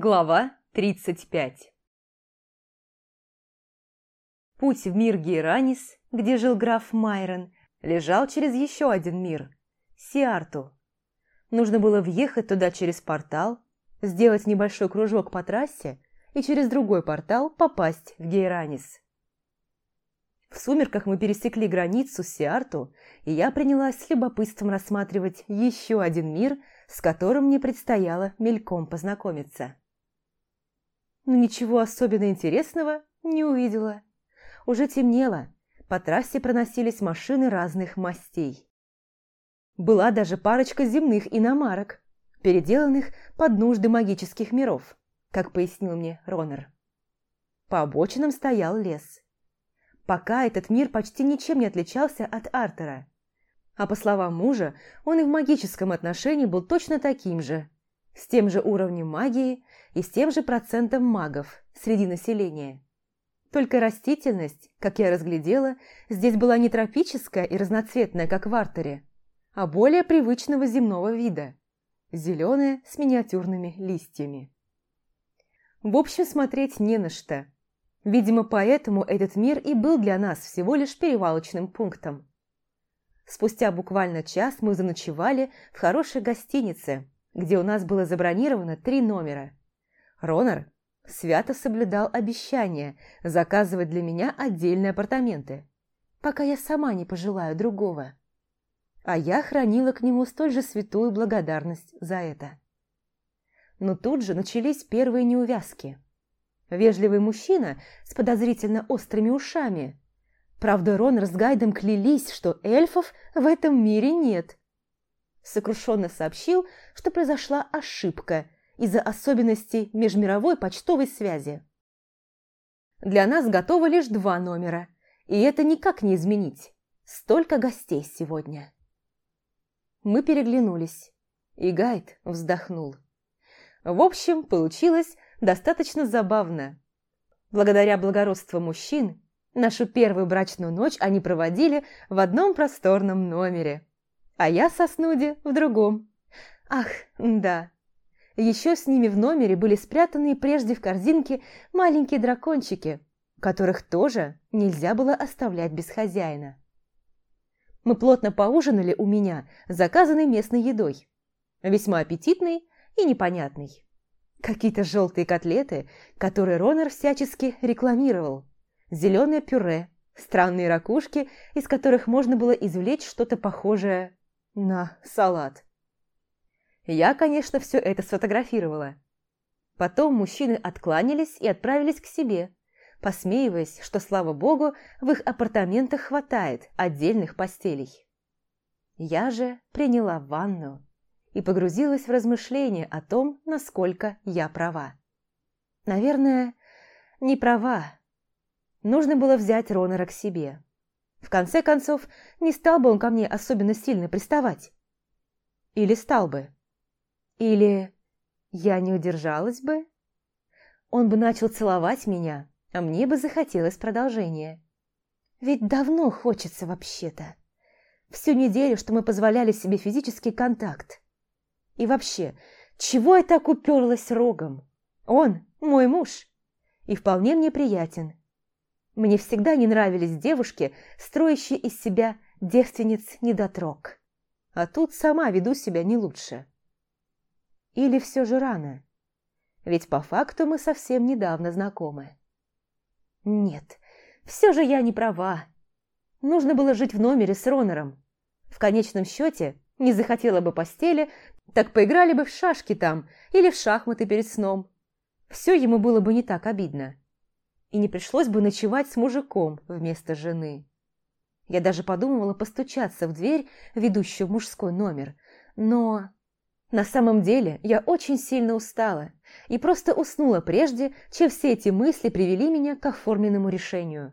Глава 35 Путь в мир Геранис, где жил граф Майрон, лежал через еще один мир – Сиарту. Нужно было въехать туда через портал, сделать небольшой кружок по трассе и через другой портал попасть в Геранис. В сумерках мы пересекли границу с Сиарту, и я принялась с любопытством рассматривать еще один мир, с которым мне предстояло мельком познакомиться но ничего особенно интересного не увидела. Уже темнело, по трассе проносились машины разных мастей. Была даже парочка земных иномарок, переделанных под нужды магических миров, как пояснил мне Ронер. По обочинам стоял лес. Пока этот мир почти ничем не отличался от Артера. А по словам мужа, он и в магическом отношении был точно таким же, с тем же уровнем магии, и с тем же процентом магов среди населения. Только растительность, как я разглядела, здесь была не тропическая и разноцветная, как в артере, а более привычного земного вида – зеленая с миниатюрными листьями. В общем, смотреть не на что. Видимо, поэтому этот мир и был для нас всего лишь перевалочным пунктом. Спустя буквально час мы заночевали в хорошей гостинице, где у нас было забронировано три номера – Ронар свято соблюдал обещание заказывать для меня отдельные апартаменты, пока я сама не пожелаю другого. А я хранила к нему столь же святую благодарность за это. Но тут же начались первые неувязки. Вежливый мужчина с подозрительно острыми ушами. Правда, Ронар с Гайдом клялись, что эльфов в этом мире нет. Сокрушенно сообщил, что произошла ошибка – из-за особенностей межмировой почтовой связи. Для нас готовы лишь два номера, и это никак не изменить. Столько гостей сегодня. Мы переглянулись, и Гайд вздохнул. В общем, получилось достаточно забавно. Благодаря благородству мужчин, нашу первую брачную ночь они проводили в одном просторном номере, а я со Снуди в другом. Ах, да, еще с ними в номере были спрятаны прежде в корзинке маленькие дракончики, которых тоже нельзя было оставлять без хозяина. Мы плотно поужинали у меня, заказанной местной едой. Весьма аппетитной и непонятной. Какие-то желтые котлеты, которые Ронер всячески рекламировал. Зеленое пюре, странные ракушки, из которых можно было извлечь что-то похожее на салат. Я, конечно, все это сфотографировала. Потом мужчины откланялись и отправились к себе, посмеиваясь, что, слава богу, в их апартаментах хватает отдельных постелей. Я же приняла ванну и погрузилась в размышления о том, насколько я права. Наверное, не права. Нужно было взять Ронора к себе. В конце концов, не стал бы он ко мне особенно сильно приставать. Или стал бы? Или я не удержалась бы? Он бы начал целовать меня, а мне бы захотелось продолжения. Ведь давно хочется вообще-то. Всю неделю, что мы позволяли себе физический контакт. И вообще, чего я так уперлась рогом? Он мой муж и вполне мне приятен. Мне всегда не нравились девушки, строящие из себя девственниц-недотрог. А тут сама веду себя не лучше. Или все же рано? Ведь по факту мы совсем недавно знакомы. Нет, все же я не права. Нужно было жить в номере с Ронором. В конечном счете, не захотела бы постели, так поиграли бы в шашки там или в шахматы перед сном. Все ему было бы не так обидно. И не пришлось бы ночевать с мужиком вместо жены. Я даже подумывала постучаться в дверь, ведущую в мужской номер, но на самом деле я очень сильно устала и просто уснула прежде, чем все эти мысли привели меня к оформленному решению.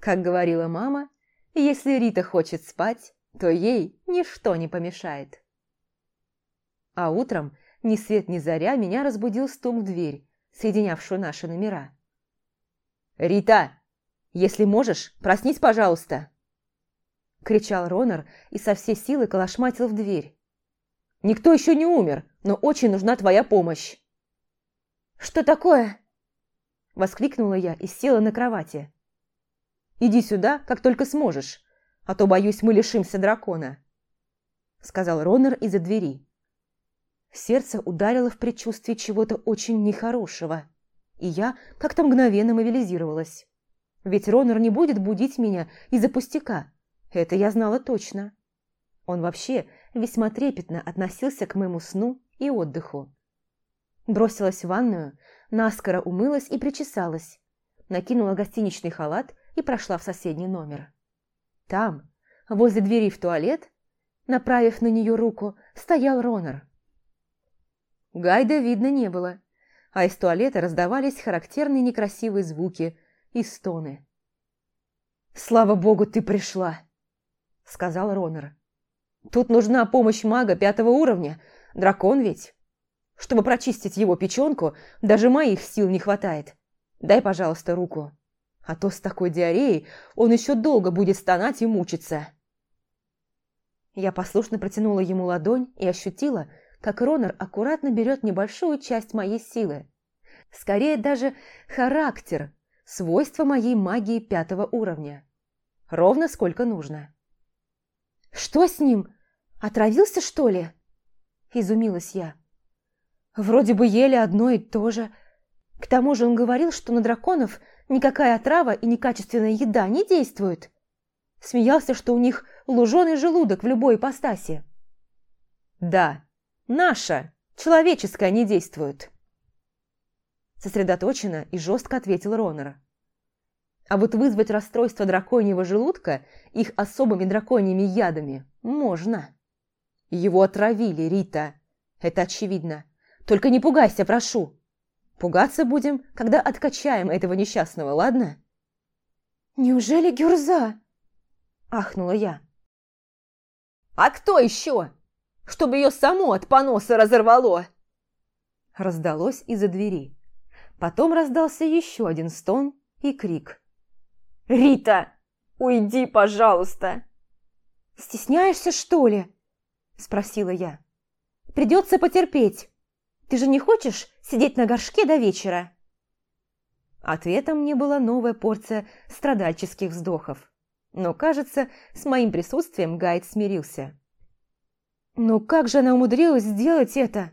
Как говорила мама, если Рита хочет спать, то ей ничто не помешает. А утром ни свет ни заря меня разбудил стук в дверь, соединявшую наши номера. «Рита, если можешь, проснись, пожалуйста!» Кричал Ронар и со всей силы колошматил в дверь. Никто еще не умер, но очень нужна твоя помощь». «Что такое?» – воскликнула я и села на кровати. «Иди сюда, как только сможешь, а то, боюсь, мы лишимся дракона», – сказал Ронер из-за двери. Сердце ударило в предчувствии чего-то очень нехорошего, и я как-то мгновенно мобилизировалась. Ведь Ронер не будет будить меня из-за пустяка, это я знала точно. Он вообще весьма трепетно относился к моему сну и отдыху. Бросилась в ванную, наскоро умылась и причесалась, накинула гостиничный халат и прошла в соседний номер. Там, возле двери в туалет, направив на нее руку, стоял Ронар. Гайда видно не было, а из туалета раздавались характерные некрасивые звуки и стоны. «Слава богу, ты пришла!» – сказал Ронар. Тут нужна помощь мага пятого уровня, дракон ведь. Чтобы прочистить его печенку, даже моих сил не хватает. Дай, пожалуйста, руку. А то с такой диареей он еще долго будет стонать и мучиться. Я послушно протянула ему ладонь и ощутила, как Ронар аккуратно берет небольшую часть моей силы. Скорее даже характер, свойства моей магии пятого уровня. Ровно сколько нужно. «Что с ним? Отравился, что ли?» – изумилась я. «Вроде бы ели одно и то же. К тому же он говорил, что на драконов никакая отрава и некачественная еда не действует. Смеялся, что у них луженый желудок в любой ипостаси». «Да, наша, человеческая, не действует», – сосредоточенно и жестко ответил Ронер. А вот вызвать расстройство драконьего желудка их особыми драконьими ядами можно. Его отравили, Рита. Это очевидно. Только не пугайся, прошу. Пугаться будем, когда откачаем этого несчастного, ладно? Неужели Гюрза? Ахнула я. А кто еще? Чтобы ее само от поноса разорвало! Раздалось из-за двери. Потом раздался еще один стон и крик. «Рита, уйди, пожалуйста!» «Стесняешься, что ли?» – спросила я. «Придется потерпеть. Ты же не хочешь сидеть на горшке до вечера?» Ответом мне была новая порция страдальческих вздохов. Но, кажется, с моим присутствием Гайд смирился. «Но как же она умудрилась сделать это?»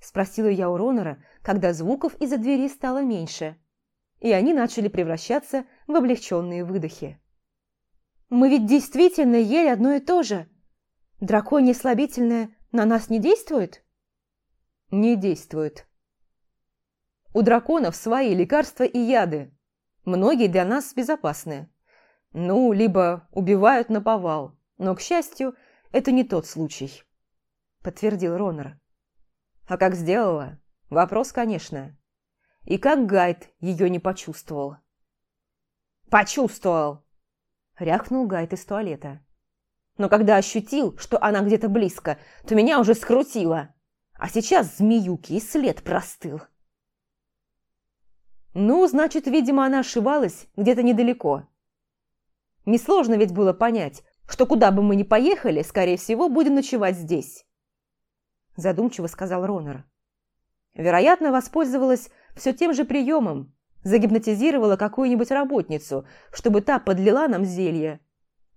Спросила я у Ронора, когда звуков из-за двери стало меньше и они начали превращаться в облегченные выдохи. «Мы ведь действительно ели одно и то же. Драконье слабительное на нас не действует?» «Не действует. У драконов свои лекарства и яды. Многие для нас безопасны. Ну, либо убивают на повал. Но, к счастью, это не тот случай», — подтвердил Ронар. «А как сделала? Вопрос, конечно». И как Гайд ее не почувствовал? «Почувствовал!» – ряхнул Гайд из туалета. «Но когда ощутил, что она где-то близко, то меня уже скрутило. А сейчас змеюки и след простыл». «Ну, значит, видимо, она ошивалась где-то недалеко». Несложно ведь было понять, что куда бы мы ни поехали, скорее всего, будем ночевать здесь. Задумчиво сказал Ронер. Вероятно, воспользовалась все тем же приемом, загипнотизировала какую-нибудь работницу, чтобы та подлила нам зелье.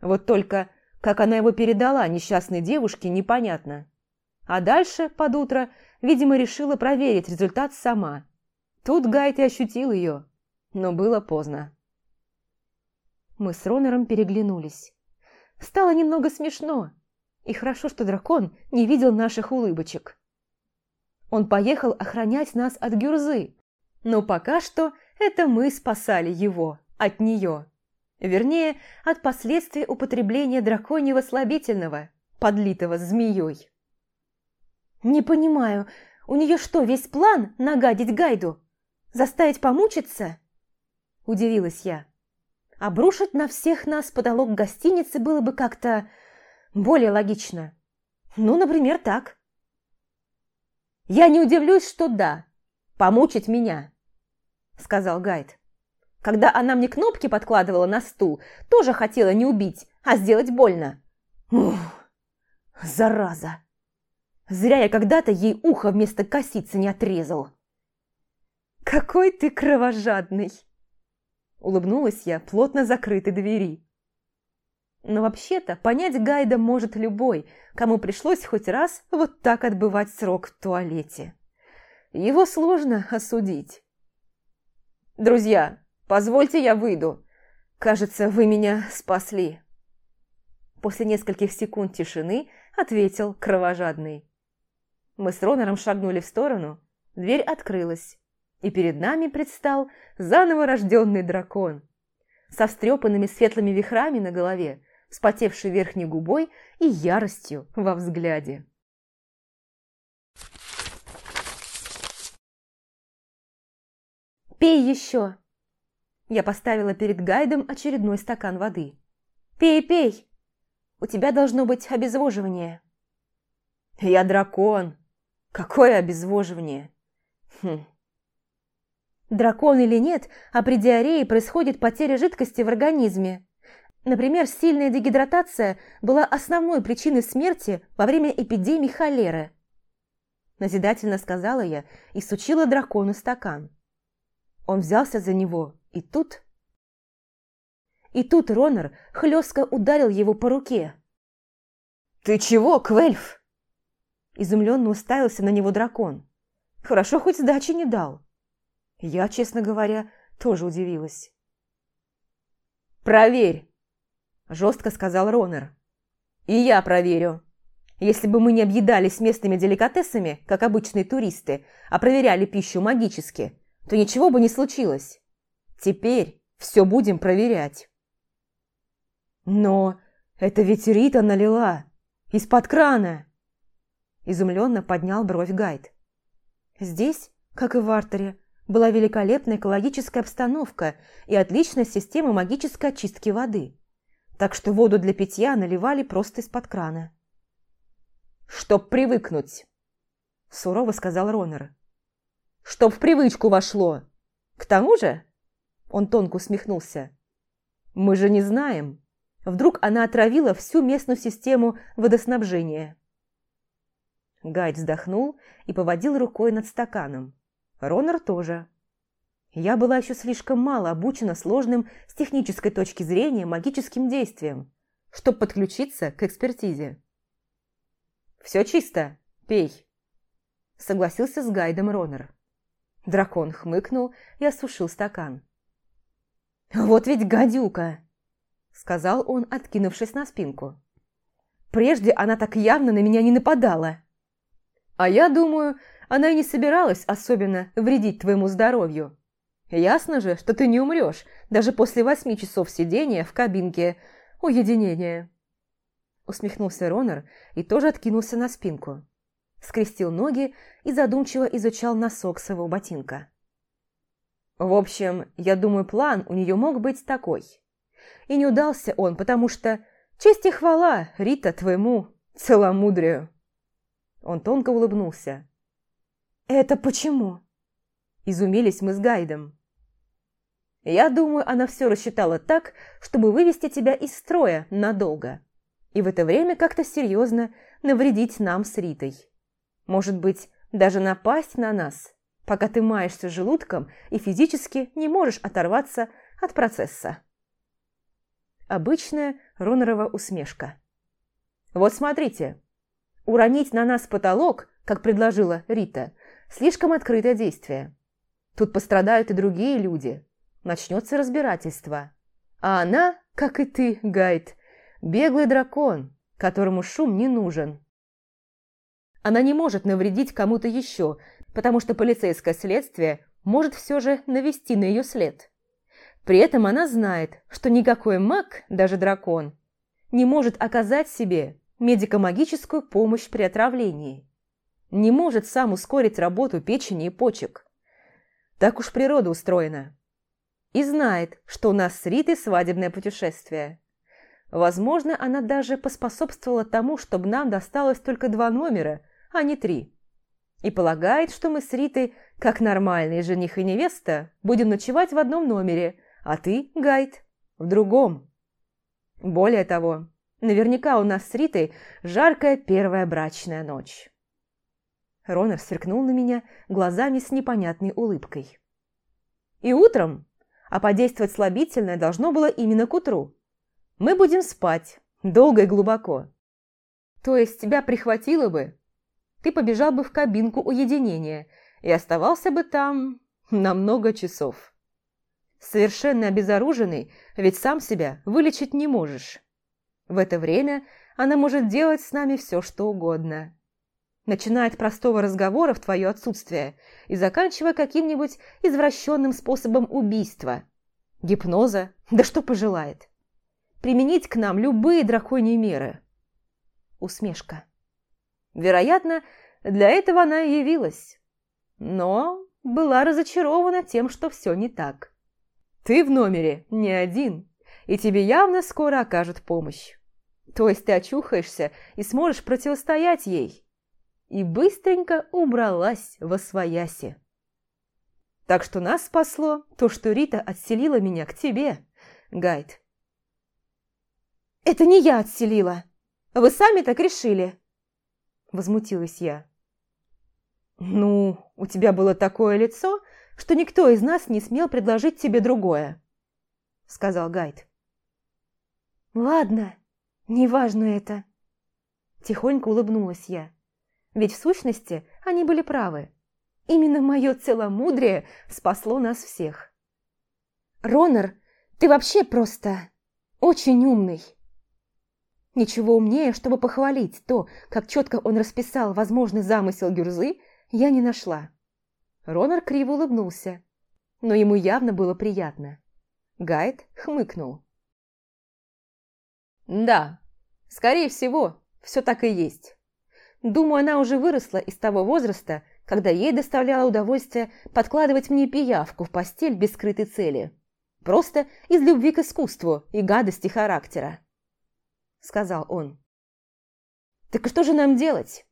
Вот только, как она его передала несчастной девушке, непонятно. А дальше, под утро, видимо, решила проверить результат сама. Тут Гайт ощутил ее, но было поздно. Мы с Ронером переглянулись. Стало немного смешно, и хорошо, что дракон не видел наших улыбочек. Он поехал охранять нас от Гюрзы, но пока что это мы спасали его от нее. Вернее, от последствий употребления драконьего слабительного, подлитого змеей. «Не понимаю, у нее что, весь план нагадить Гайду? Заставить помучиться?» Удивилась я. Обрушить на всех нас потолок гостиницы было бы как-то более логично. Ну, например, так. «Я не удивлюсь, что да. Помучить меня!» — сказал Гайд. «Когда она мне кнопки подкладывала на стул, тоже хотела не убить, а сделать больно». «Ух, зараза! Зря я когда-то ей ухо вместо косицы не отрезал». «Какой ты кровожадный!» Улыбнулась я плотно закрытой двери. Но вообще-то понять Гайда может любой, кому пришлось хоть раз вот так отбывать срок в туалете. Его сложно осудить. Друзья, позвольте я выйду. Кажется, вы меня спасли. После нескольких секунд тишины ответил кровожадный. Мы с Ронором шагнули в сторону, дверь открылась, и перед нами предстал заново рожденный дракон. Со встрепанными светлыми вихрами на голове, вспотевшей верхней губой и яростью во взгляде. «Пей еще!» Я поставила перед гайдом очередной стакан воды. «Пей, пей! У тебя должно быть обезвоживание!» «Я дракон! Какое обезвоживание!» «Хм, Дракон или нет, а при диарее происходит потеря жидкости в организме. Например, сильная дегидратация была основной причиной смерти во время эпидемии холеры. Назидательно сказала я и сучила дракону стакан. Он взялся за него, и тут... И тут Ронар хлестко ударил его по руке. «Ты чего, Квельф?» Изумленно уставился на него дракон. «Хорошо, хоть сдачи не дал». Я, честно говоря, тоже удивилась. «Проверь!» – жестко сказал Ронер. «И я проверю. Если бы мы не объедались местными деликатесами, как обычные туристы, а проверяли пищу магически, то ничего бы не случилось. Теперь все будем проверять. Но это ведь Рита налила. Из-под крана. Изумленно поднял бровь Гайд. Здесь, как и в Артере, была великолепная экологическая обстановка и отличная система магической очистки воды. Так что воду для питья наливали просто из-под крана. «Чтоб привыкнуть», – сурово сказал Ронер чтоб в привычку вошло. К тому же...» Он тонко усмехнулся. «Мы же не знаем. Вдруг она отравила всю местную систему водоснабжения». Гайд вздохнул и поводил рукой над стаканом. Ронар тоже. Я была еще слишком мало обучена сложным с технической точки зрения магическим действиям, чтобы подключиться к экспертизе. «Все чисто, пей», – согласился с гайдом Ронер. Дракон хмыкнул и осушил стакан. «Вот ведь гадюка!» – сказал он, откинувшись на спинку. «Прежде она так явно на меня не нападала!» «А я думаю, она и не собиралась особенно вредить твоему здоровью. Ясно же, что ты не умрешь даже после восьми часов сидения в кабинке уединения!» Усмехнулся Ронар и тоже откинулся на спинку скрестил ноги и задумчиво изучал носок своего ботинка. В общем, я думаю, план у нее мог быть такой. И не удался он, потому что... Честь и хвала, Рита, твоему целомудрию. Он тонко улыбнулся. «Это почему?» Изумились мы с Гайдом. «Я думаю, она все рассчитала так, чтобы вывести тебя из строя надолго. И в это время как-то серьезно навредить нам с Ритой». Может быть, даже напасть на нас, пока ты маешься желудком и физически не можешь оторваться от процесса. Обычная Ронорова усмешка. Вот смотрите, уронить на нас потолок, как предложила Рита, слишком открытое действие. Тут пострадают и другие люди. Начнется разбирательство. А она, как и ты, Гайд, беглый дракон, которому шум не нужен. Она не может навредить кому-то еще, потому что полицейское следствие может все же навести на ее след. При этом она знает, что никакой маг, даже дракон, не может оказать себе медико-магическую помощь при отравлении. Не может сам ускорить работу печени и почек. Так уж природа устроена. И знает, что у нас с Ритой свадебное путешествие. Возможно, она даже поспособствовала тому, чтобы нам досталось только два номера – а не три. И полагает, что мы с Ритой, как нормальные жених и невеста, будем ночевать в одном номере, а ты, Гайд, в другом. Более того, наверняка у нас с Ритой жаркая первая брачная ночь. Ронер сверкнул на меня глазами с непонятной улыбкой. И утром, а подействовать слабительное должно было именно к утру, мы будем спать долго и глубоко. То есть тебя прихватило бы, ты побежал бы в кабинку уединения и оставался бы там на много часов. Совершенно обезоруженный, ведь сам себя вылечить не можешь. В это время она может делать с нами все, что угодно. Начиная от простого разговора в твое отсутствие и заканчивая каким-нибудь извращенным способом убийства. Гипноза, да что пожелает. Применить к нам любые драконьи меры. Усмешка. Вероятно, для этого она и явилась. Но была разочарована тем, что все не так. Ты в номере не один, и тебе явно скоро окажут помощь. То есть ты очухаешься и сможешь противостоять ей. И быстренько убралась во свояси. Так что нас спасло то, что Рита отселила меня к тебе, Гайд. «Это не я отселила. Вы сами так решили», Возмутилась я. «Ну, у тебя было такое лицо, что никто из нас не смел предложить тебе другое», — сказал Гайд. «Ладно, неважно это», — тихонько улыбнулась я. «Ведь в сущности они были правы. Именно мое целомудрие спасло нас всех». «Ронор, ты вообще просто очень умный!» Ничего умнее, чтобы похвалить то, как четко он расписал возможный замысел Гюрзы, я не нашла. Ронар криво улыбнулся, но ему явно было приятно. Гайд хмыкнул. «Да, скорее всего, все так и есть. Думаю, она уже выросла из того возраста, когда ей доставляло удовольствие подкладывать мне пиявку в постель без скрытой цели. Просто из любви к искусству и гадости характера сказал он. «Так что же нам делать?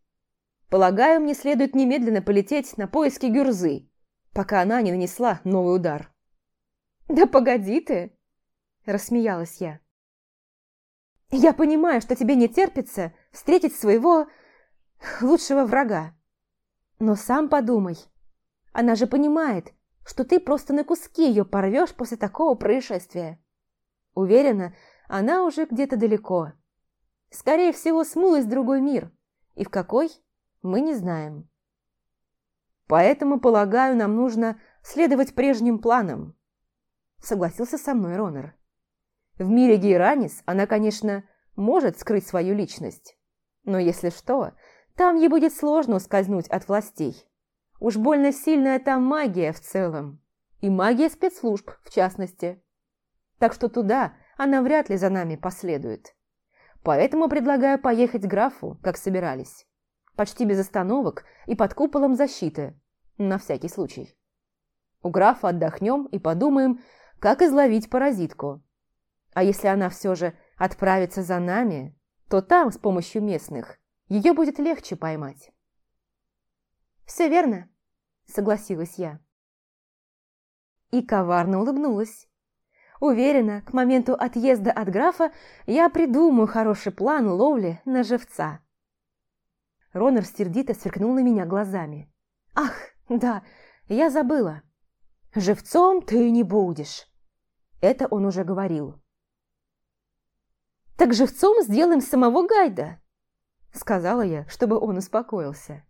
Полагаю, мне следует немедленно полететь на поиски Гюрзы, пока она не нанесла новый удар». «Да погоди ты!» – рассмеялась я. «Я понимаю, что тебе не терпится встретить своего лучшего врага. Но сам подумай, она же понимает, что ты просто на куски ее порвешь после такого происшествия. Уверена, она уже где-то далеко» скорее всего, смылась в другой мир. И в какой, мы не знаем. Поэтому, полагаю, нам нужно следовать прежним планам. Согласился со мной Ронер. В мире Гейранис она, конечно, может скрыть свою личность. Но если что, там ей будет сложно ускользнуть от властей. Уж больно сильная там магия в целом. И магия спецслужб, в частности. Так что туда она вряд ли за нами последует. Поэтому предлагаю поехать графу, как собирались. Почти без остановок и под куполом защиты. На всякий случай. У графа отдохнем и подумаем, как изловить паразитку. А если она все же отправится за нами, то там, с помощью местных, ее будет легче поймать. «Все верно», — согласилась я. И коварно улыбнулась. Уверена, к моменту отъезда от графа я придумаю хороший план ловли на живца. Ронер сердито сверкнул на меня глазами. «Ах, да, я забыла. Живцом ты не будешь!» Это он уже говорил. «Так живцом сделаем самого Гайда!» Сказала я, чтобы он успокоился.